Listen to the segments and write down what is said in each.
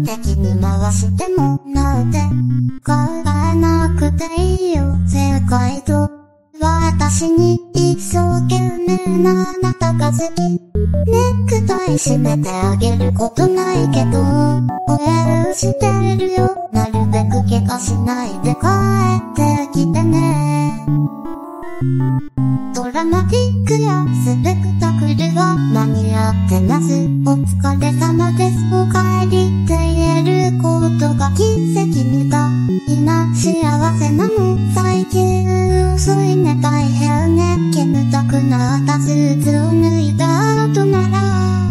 的に回してもなんて買わなくていいよ世界と私に一生懸命なあなたが好き。ネクタイ締めてあげることないけど、応してるよ。なるべく怪我しないで帰ってきてね。ドラマティックやスペクタクルは間に合ってます。お疲れ様です。お帰りって言えることが奇跡みたいな幸せなの。最近遅いね大変ね。煙たくなったスーツを脱いだ後なら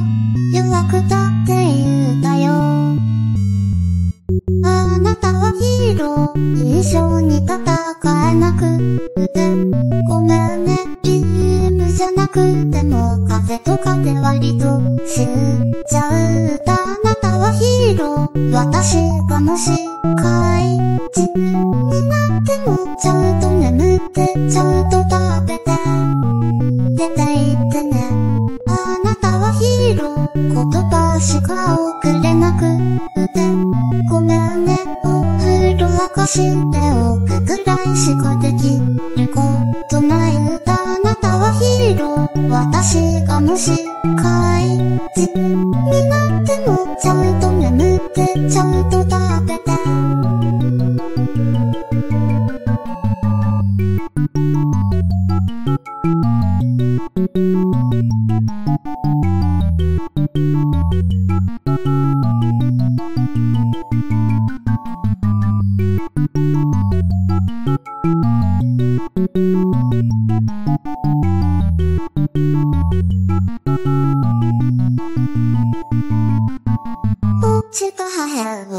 弱くだって言うたよ。あなたはヒーロー、一緒に戦えなくて、ごめんね、なくても、風とかで割と、知っちゃう。あなたはヒーロー、私がもし、怪人。になっても、ちゃんと眠って、ちゃんと食べて、出て行ってね。あなたはヒーロー、言葉しか送れなくて、ごめんね、お風呂沸かしておくくらいしかできるこ私がもし怪人になってもちゃんと眠ってちゃんと食べて。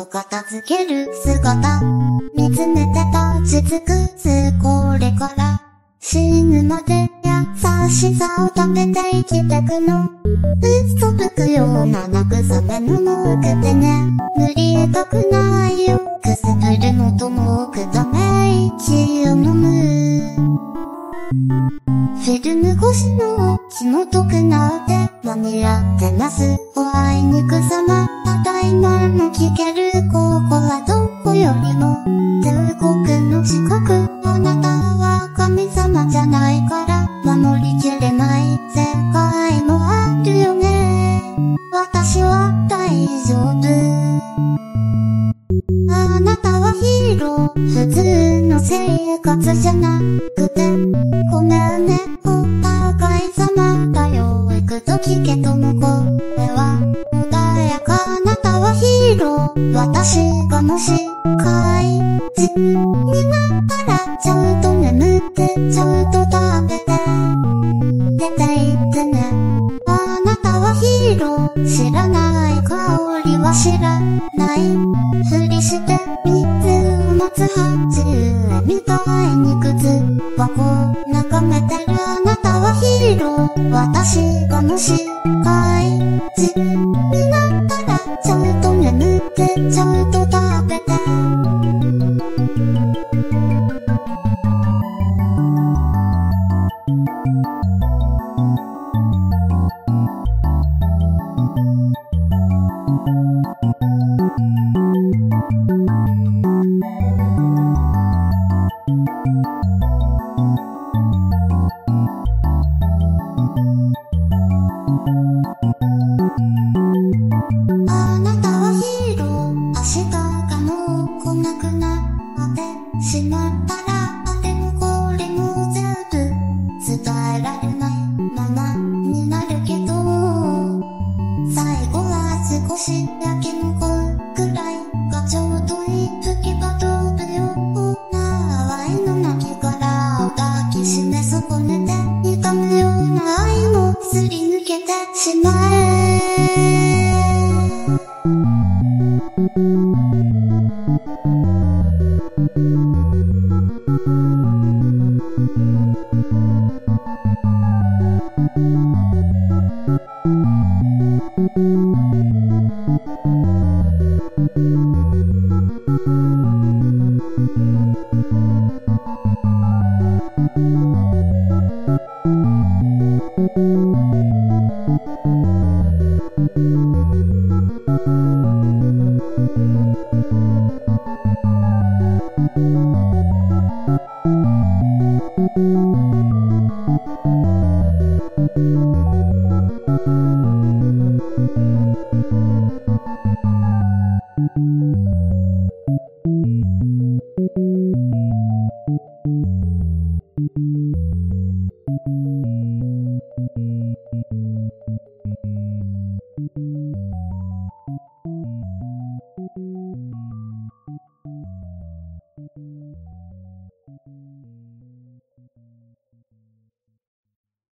片付ける姿。見つめて立ち尽くすこれから死ぬまで優しさを食べて生きてくの。嘘吹くような慰めのもくてね。無理得たくないよ。くすぶるのともくため息を飲む。フィルム越しの紐解くなんて間に合ってます。おあいにくさま、ただいまの聞けるここはどこよりも、天国の近く、あなたは神様じゃないから、の生活じゃなくて、ごめんね、お互い様だよ、行くと聞けとも声は、穏やかあなたはヒーロー、私がもし、怪人になったら、ちゃんと眠って、ちゃんと食べて、出て行ってね。あなたはヒーロー、知らない香りは知らない。ふりして水を待つ鉢私がもし怪人になったらちゃんと眠ってちゃんと食べて。なくなってしまったらあれもこれも全部伝えられないままになるけど最後は少し焼き残るくらいがちょうどいい吹き場飛ぶような淡いの泣き殻を抱きしめ損ねて痛むような愛もすり抜けてしまえ。